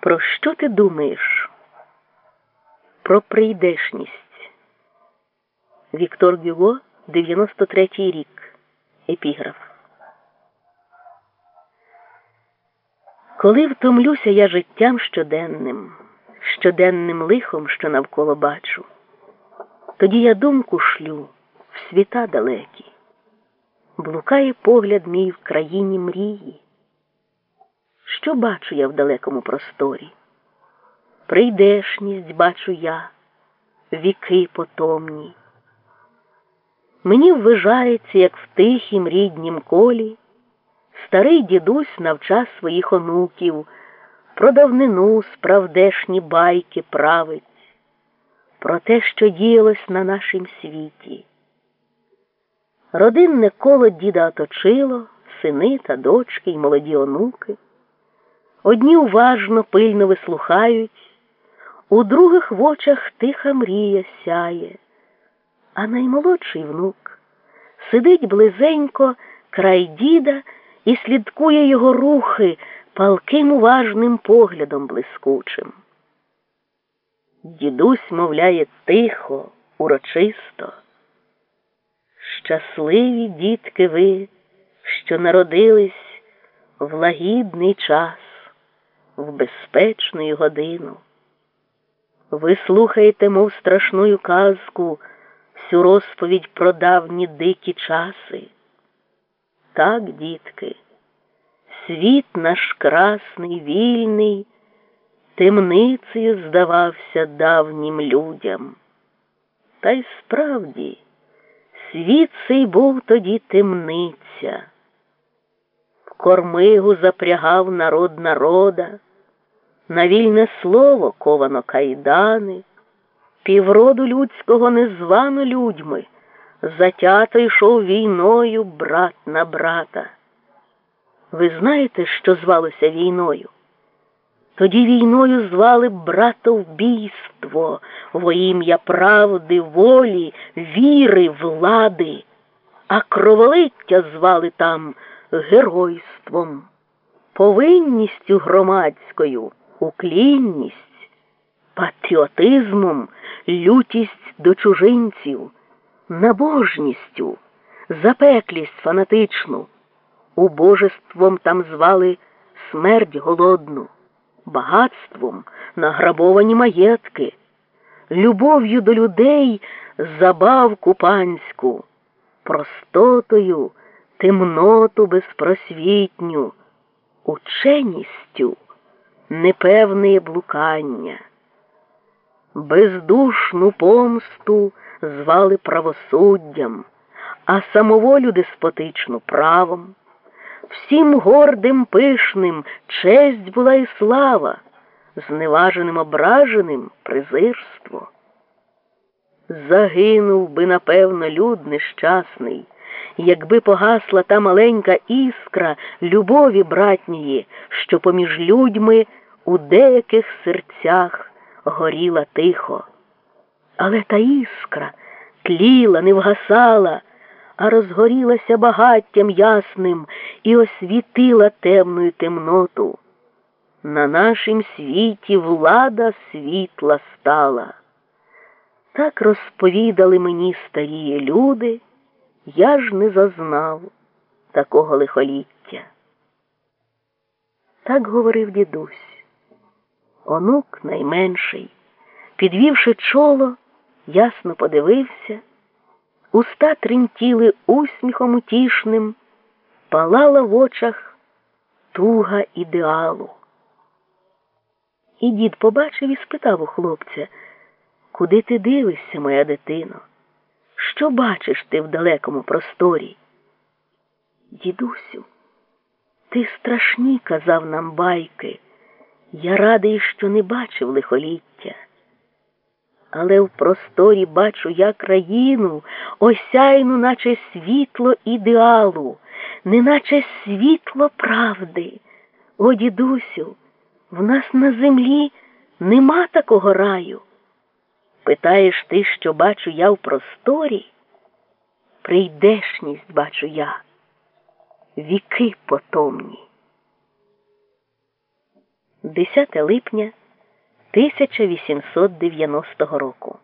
Про що ти думаєш? Про прийдешність. Віктор Гюго, 93-й рік. Епіграф. Коли втомлюся я життям щоденним, щоденним лихом, що навколо бачу, тоді я думку шлю в світа далекі, блукає погляд мій в країні мрії. Що бачу я в далекому просторі? Прийдешність бачу я, віки потомні. Мені ввижається, як в тихім ріднім колі, старий дідусь навча своїх онуків, про давнину справдешні байки править, про те, що діялось на нашім світі. Родинне коло діда оточило, сини та дочки й молоді онуки. Одні уважно пильно вислухають, у других в очах тиха мрія сяє, а наймолодший внук сидить близенько край діда і слідкує його рухи палким уважним поглядом блискучим. Дідусь мовляє тихо, урочисто. Щасливі дітки ви, що народились в лагідний час в безпечну годину. Ви слухаєте, мов страшную казку, всю розповідь про давні дикі часи. Так, дітки, світ наш красний, вільний, темницею здавався давнім людям. Та й справді, світ цей був тоді темниця. В кормигу запрягав народ народа на вільне слово ковано кайдани, півроду людського незвано людьми, затято йшов війною брат на брата. Ви знаєте, що звалося війною? Тоді війною звали братовбійство во ім'я правди, волі, віри, влади, а кроволиття звали там геройством, повинністю громадською уклінність, патріотизмом, лютість до чужинців, набожністю, запеклість фанатичну, убожеством там звали смерть голодну, багатством награбовані маєтки, любов'ю до людей забавку панську, простотою темноту безпросвітню, ученістю непевне блукання, бездушну помсту звали правосуддям, а самоволю деспотичну правом. Всім гордим пишним честь була і слава, зневаженим ображеним презирство. Загинув би, напевно, люд нещасний якби погасла та маленька іскра любові братньої, що поміж людьми у деяких серцях горіла тихо. Але та іскра тліла, не вгасала, а розгорілася багаттям ясним і освітила темною темноту. На нашім світі влада світла стала. Так розповідали мені старі люди я ж не зазнав такого лихоліття. Так говорив дідусь. Онук найменший, підвівши чоло, ясно подивився, уста тремтіли усміхом утішним, палала в очах туга ідеалу. І дід побачив і спитав у хлопця, куди ти дивишся, моя дитино? Що бачиш ти в далекому просторі? Дідусю, ти страшні казав нам байки. Я радий, що не бачив лихоліття. Але в просторі бачу я країну, осяйну, наче світло ідеалу, неначе світло правди. О, дідусю, в нас на землі нема такого раю. Питаєш ти, що бачу я в просторі? Прийдешність бачу я, віки потомні. 10 липня 1890 року.